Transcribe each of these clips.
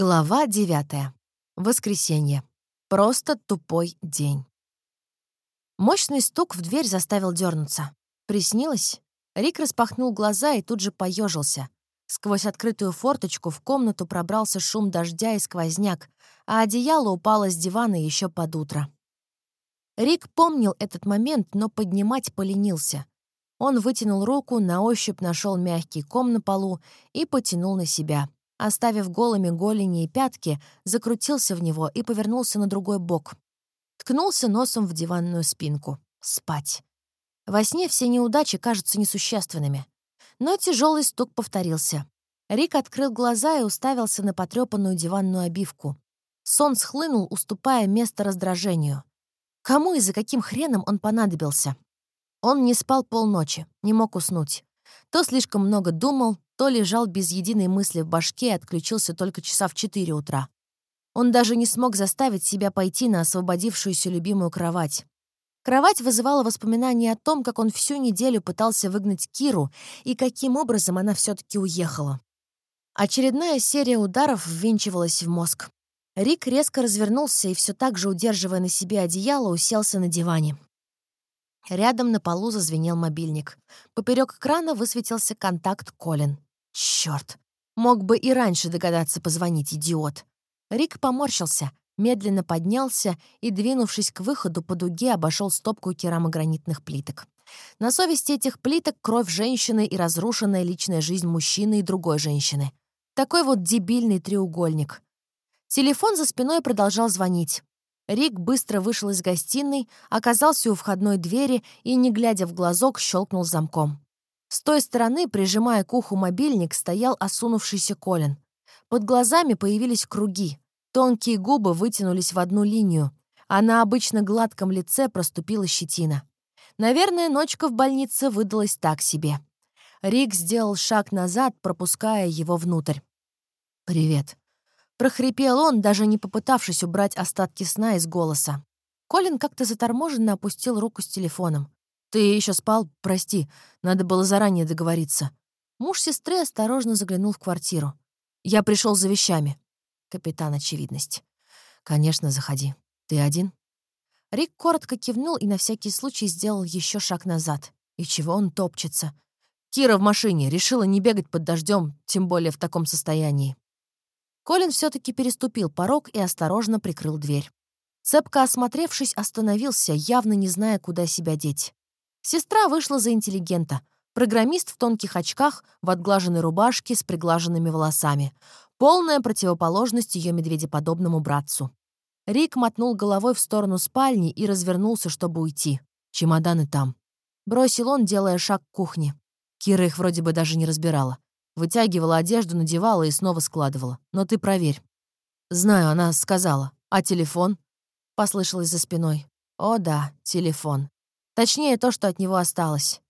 Глава 9. Воскресенье. Просто тупой день. Мощный стук в дверь заставил дернуться. Приснилось? Рик распахнул глаза и тут же поежился. Сквозь открытую форточку в комнату пробрался шум дождя и сквозняк, а одеяло упало с дивана еще под утро. Рик помнил этот момент, но поднимать поленился. Он вытянул руку, на ощупь нашел мягкий ком на полу и потянул на себя — оставив голыми голени и пятки, закрутился в него и повернулся на другой бок. Ткнулся носом в диванную спинку. Спать. Во сне все неудачи кажутся несущественными. Но тяжелый стук повторился. Рик открыл глаза и уставился на потрепанную диванную обивку. Сон схлынул, уступая место раздражению. Кому и за каким хреном он понадобился? Он не спал полночи, не мог уснуть. То слишком много думал, то лежал без единой мысли в башке и отключился только часа в 4 утра. Он даже не смог заставить себя пойти на освободившуюся любимую кровать. Кровать вызывала воспоминания о том, как он всю неделю пытался выгнать Киру и каким образом она все таки уехала. Очередная серия ударов ввинчивалась в мозг. Рик резко развернулся и все так же, удерживая на себе одеяло, уселся на диване. Рядом на полу зазвенел мобильник. Поперек экрана высветился контакт Колин. Черт! Мог бы и раньше догадаться позвонить, идиот. Рик поморщился, медленно поднялся и, двинувшись к выходу по дуге, обошел стопку керамогранитных плиток. На совести этих плиток кровь женщины и разрушенная личная жизнь мужчины и другой женщины. Такой вот дебильный треугольник. Телефон за спиной продолжал звонить. Рик быстро вышел из гостиной, оказался у входной двери и, не глядя в глазок, щелкнул замком. С той стороны, прижимая к уху мобильник, стоял осунувшийся Колин. Под глазами появились круги. Тонкие губы вытянулись в одну линию, а на обычно гладком лице проступила щетина. Наверное, ночка в больнице выдалась так себе. Рик сделал шаг назад, пропуская его внутрь. «Привет», — прохрипел он, даже не попытавшись убрать остатки сна из голоса. Колин как-то заторможенно опустил руку с телефоном. «Ты еще спал? Прости, надо было заранее договориться». Муж сестры осторожно заглянул в квартиру. «Я пришел за вещами». Капитан Очевидность. «Конечно, заходи. Ты один?» Рик коротко кивнул и на всякий случай сделал еще шаг назад. И чего он топчется? Кира в машине решила не бегать под дождем, тем более в таком состоянии. Колин все таки переступил порог и осторожно прикрыл дверь. Цепко осмотревшись, остановился, явно не зная, куда себя деть. Сестра вышла за интеллигента. Программист в тонких очках, в отглаженной рубашке с приглаженными волосами. Полная противоположность ее медведеподобному братцу. Рик мотнул головой в сторону спальни и развернулся, чтобы уйти. «Чемоданы там». Бросил он, делая шаг к кухне. Кира их вроде бы даже не разбирала. Вытягивала одежду, надевала и снова складывала. Но ты проверь. «Знаю, она сказала. А телефон?» Послышалось за спиной. «О да, телефон. Точнее, то, что от него осталось.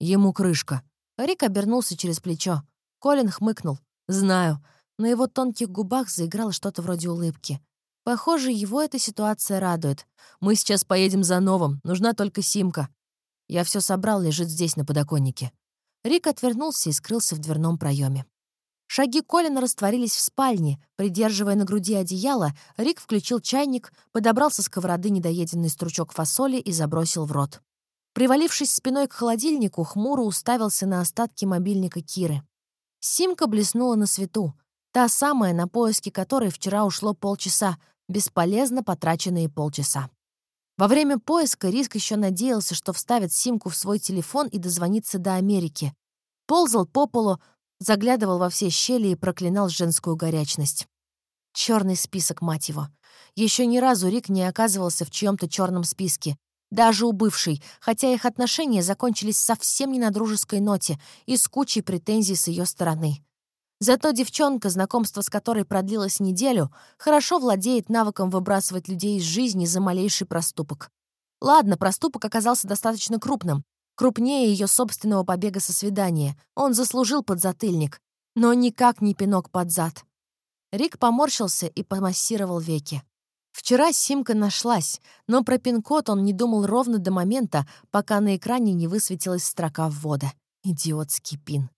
Ему крышка. Рик обернулся через плечо. Колин хмыкнул. «Знаю». На его тонких губах заиграло что-то вроде улыбки. Похоже, его эта ситуация радует. Мы сейчас поедем за новым, нужна только симка. Я все собрал, лежит здесь, на подоконнике. Рик отвернулся и скрылся в дверном проеме. Шаги Колина растворились в спальне. Придерживая на груди одеяло, Рик включил чайник, подобрал со сковороды недоеденный стручок фасоли и забросил в рот. Привалившись спиной к холодильнику, хмуро уставился на остатки мобильника Киры. Симка блеснула на свету. Та самая, на поиски которой вчера ушло полчаса, бесполезно потраченные полчаса. Во время поиска Риск еще надеялся, что вставит симку в свой телефон и дозвонится до Америки. Ползал по полу, заглядывал во все щели и проклинал женскую горячность. Черный список, мать его. Еще ни разу Рик не оказывался в чьем-то черном списке. Даже у бывшей, хотя их отношения закончились совсем не на дружеской ноте и с кучей претензий с ее стороны. Зато девчонка, знакомство с которой продлилось неделю, хорошо владеет навыком выбрасывать людей из жизни за малейший проступок. Ладно, проступок оказался достаточно крупным. Крупнее ее собственного побега со свидания. Он заслужил подзатыльник. Но никак не пинок под зад. Рик поморщился и помассировал веки. Вчера симка нашлась, но про пин-код он не думал ровно до момента, пока на экране не высветилась строка ввода. Идиотский пин.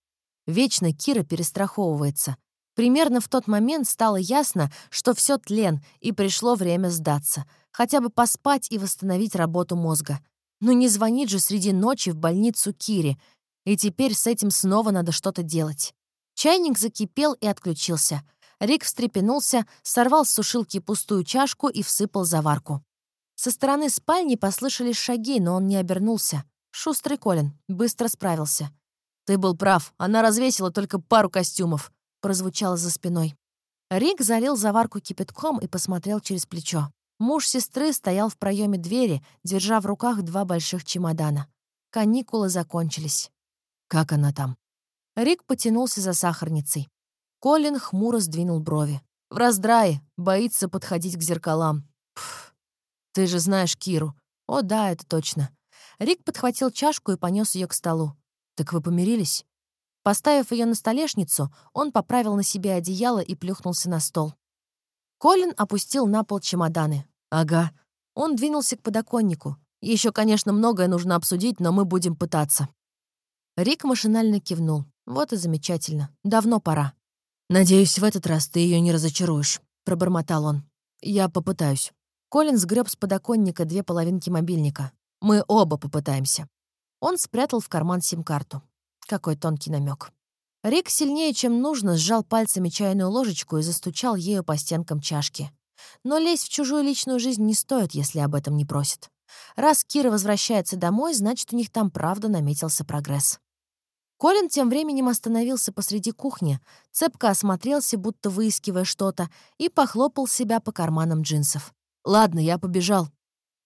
Вечно Кира перестраховывается. Примерно в тот момент стало ясно, что все тлен, и пришло время сдаться. Хотя бы поспать и восстановить работу мозга. Но не звонит же среди ночи в больницу Кири. И теперь с этим снова надо что-то делать. Чайник закипел и отключился. Рик встрепенулся, сорвал с сушилки пустую чашку и всыпал заварку. Со стороны спальни послышались шаги, но он не обернулся. Шустрый Колин, быстро справился. «Ты был прав, она развесила только пару костюмов», прозвучало за спиной. Рик залил заварку кипятком и посмотрел через плечо. Муж сестры стоял в проеме двери, держа в руках два больших чемодана. Каникулы закончились. Как она там? Рик потянулся за сахарницей. Колин хмуро сдвинул брови. В раздрае, боится подходить к зеркалам. Пф, ты же знаешь Киру. О, да, это точно. Рик подхватил чашку и понес ее к столу. Так вы помирились? Поставив ее на столешницу, он поправил на себе одеяло и плюхнулся на стол. Колин опустил на пол чемоданы. «Ага». Он двинулся к подоконнику. Еще, конечно, многое нужно обсудить, но мы будем пытаться». Рик машинально кивнул. «Вот и замечательно. Давно пора». «Надеюсь, в этот раз ты ее не разочаруешь», — пробормотал он. «Я попытаюсь». Колин сгреб с подоконника две половинки мобильника. «Мы оба попытаемся». Он спрятал в карман сим-карту. Какой тонкий намек. Рик сильнее, чем нужно, сжал пальцами чайную ложечку и застучал ею по стенкам чашки. Но лезть в чужую личную жизнь не стоит, если об этом не просят. Раз Кира возвращается домой, значит, у них там правда наметился прогресс. Колин тем временем остановился посреди кухни, цепко осмотрелся, будто выискивая что-то, и похлопал себя по карманам джинсов. «Ладно, я побежал».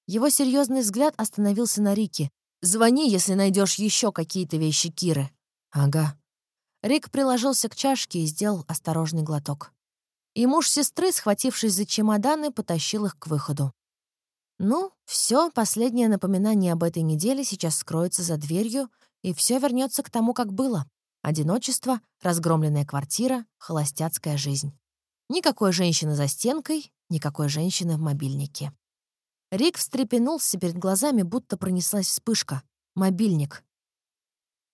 Его серьезный взгляд остановился на Рике. «Звони, если найдешь еще какие-то вещи Киры». «Ага». Рик приложился к чашке и сделал осторожный глоток. И муж сестры, схватившись за чемоданы, потащил их к выходу. Ну, все, последнее напоминание об этой неделе сейчас скроется за дверью, и все вернется к тому, как было. Одиночество, разгромленная квартира, холостяцкая жизнь. Никакой женщины за стенкой, никакой женщины в мобильнике. Рик встрепенулся перед глазами, будто пронеслась вспышка. Мобильник.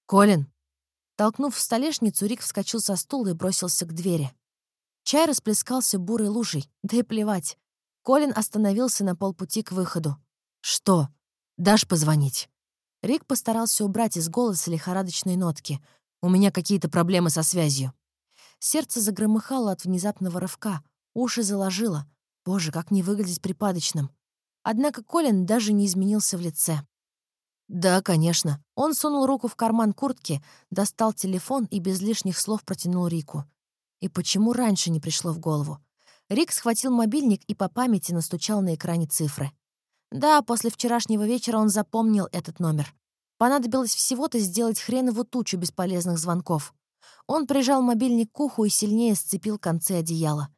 «Колин!» Толкнув в столешницу, Рик вскочил со стула и бросился к двери. Чай расплескался бурой лужей, да и плевать. Колин остановился на полпути к выходу. «Что? Дашь позвонить?» Рик постарался убрать из голоса лихорадочные нотки. «У меня какие-то проблемы со связью». Сердце загромыхало от внезапного рывка, уши заложило. Боже, как не выглядеть припадочным. Однако Колин даже не изменился в лице. «Да, конечно». Он сунул руку в карман куртки, достал телефон и без лишних слов протянул Рику. И почему раньше не пришло в голову? Рик схватил мобильник и по памяти настучал на экране цифры. Да, после вчерашнего вечера он запомнил этот номер. Понадобилось всего-то сделать хренову тучу бесполезных звонков. Он прижал мобильник к уху и сильнее сцепил концы одеяла.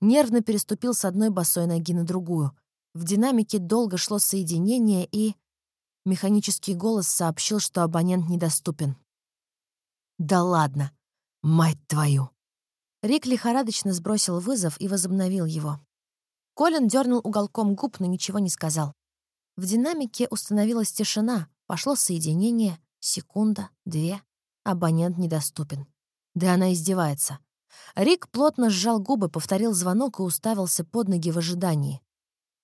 Нервно переступил с одной босой ноги на другую. В динамике долго шло соединение и... Механический голос сообщил, что абонент недоступен. «Да ладно! Мать твою!» Рик лихорадочно сбросил вызов и возобновил его. Колин дернул уголком губ, но ничего не сказал. В динамике установилась тишина, пошло соединение, секунда, две. Абонент недоступен. Да она издевается. Рик плотно сжал губы, повторил звонок и уставился под ноги в ожидании.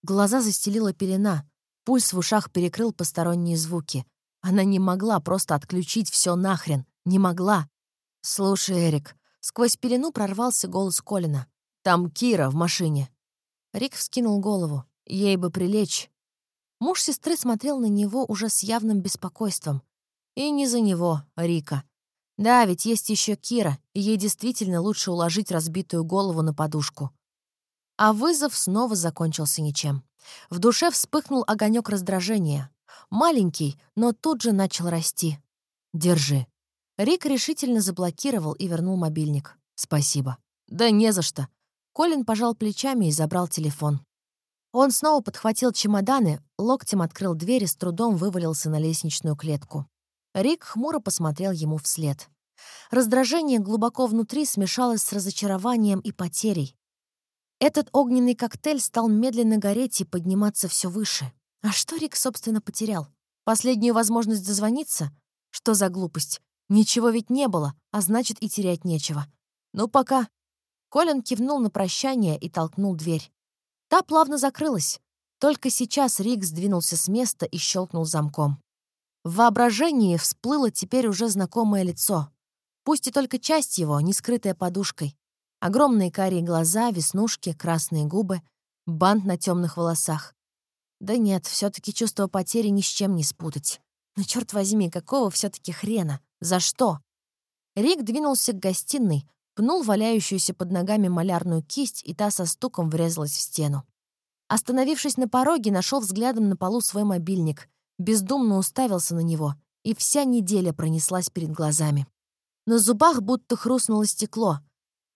Глаза застелила пелена, Пульс в ушах перекрыл посторонние звуки. Она не могла просто отключить все нахрен. Не могла. «Слушай, Эрик», сквозь пелену прорвался голос Колина. «Там Кира в машине». Рик вскинул голову. Ей бы прилечь. Муж сестры смотрел на него уже с явным беспокойством. И не за него, Рика. Да, ведь есть еще Кира, и ей действительно лучше уложить разбитую голову на подушку. А вызов снова закончился ничем. В душе вспыхнул огонек раздражения. Маленький, но тут же начал расти. «Держи». Рик решительно заблокировал и вернул мобильник. «Спасибо». «Да не за что». Колин пожал плечами и забрал телефон. Он снова подхватил чемоданы, локтем открыл дверь и с трудом вывалился на лестничную клетку. Рик хмуро посмотрел ему вслед. Раздражение глубоко внутри смешалось с разочарованием и потерей. Этот огненный коктейль стал медленно гореть и подниматься все выше. А что Рик, собственно, потерял? Последнюю возможность дозвониться? Что за глупость? Ничего ведь не было, а значит, и терять нечего. Ну, пока. Колин кивнул на прощание и толкнул дверь. Та плавно закрылась. Только сейчас Рик сдвинулся с места и щелкнул замком. В воображении всплыло теперь уже знакомое лицо. Пусть и только часть его, не скрытая подушкой. Огромные карие глаза, веснушки, красные губы, бант на темных волосах. Да нет, все таки чувство потери ни с чем не спутать. Но черт возьми, какого все таки хрена? За что? Рик двинулся к гостиной, пнул валяющуюся под ногами малярную кисть, и та со стуком врезалась в стену. Остановившись на пороге, нашел взглядом на полу свой мобильник, бездумно уставился на него, и вся неделя пронеслась перед глазами. На зубах будто хрустнуло стекло.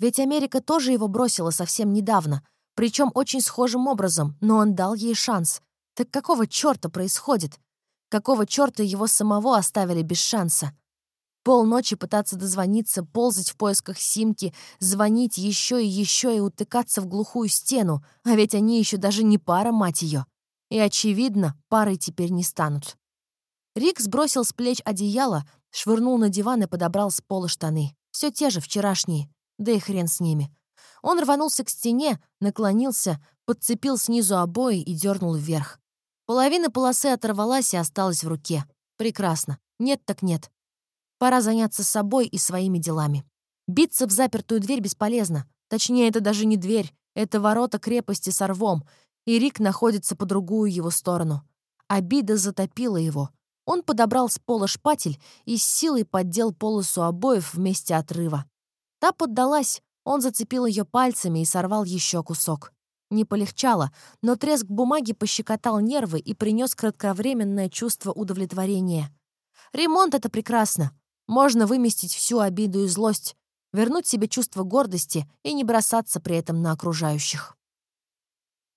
Ведь Америка тоже его бросила совсем недавно, причем очень схожим образом, но он дал ей шанс. Так какого черта происходит? Какого черта его самого оставили без шанса? Полночи пытаться дозвониться, ползать в поисках Симки, звонить еще и еще и утыкаться в глухую стену, а ведь они еще даже не пара, мать ее. И, очевидно, парой теперь не станут. Рик сбросил с плеч одеяло, швырнул на диван и подобрал с пола штаны. Все те же, вчерашние. Да и хрен с ними. Он рванулся к стене, наклонился, подцепил снизу обои и дернул вверх. Половина полосы оторвалась и осталась в руке. Прекрасно. Нет так нет. Пора заняться собой и своими делами. Биться в запертую дверь бесполезно. Точнее, это даже не дверь, это ворота крепости с рвом, и Рик находится по другую его сторону. Обида затопила его. Он подобрал с пола шпатель и с силой поддел полосу обоев вместе отрыва. Та поддалась, он зацепил ее пальцами и сорвал еще кусок. Не полегчало, но треск бумаги пощекотал нервы и принес кратковременное чувство удовлетворения. Ремонт — это прекрасно. Можно выместить всю обиду и злость, вернуть себе чувство гордости и не бросаться при этом на окружающих.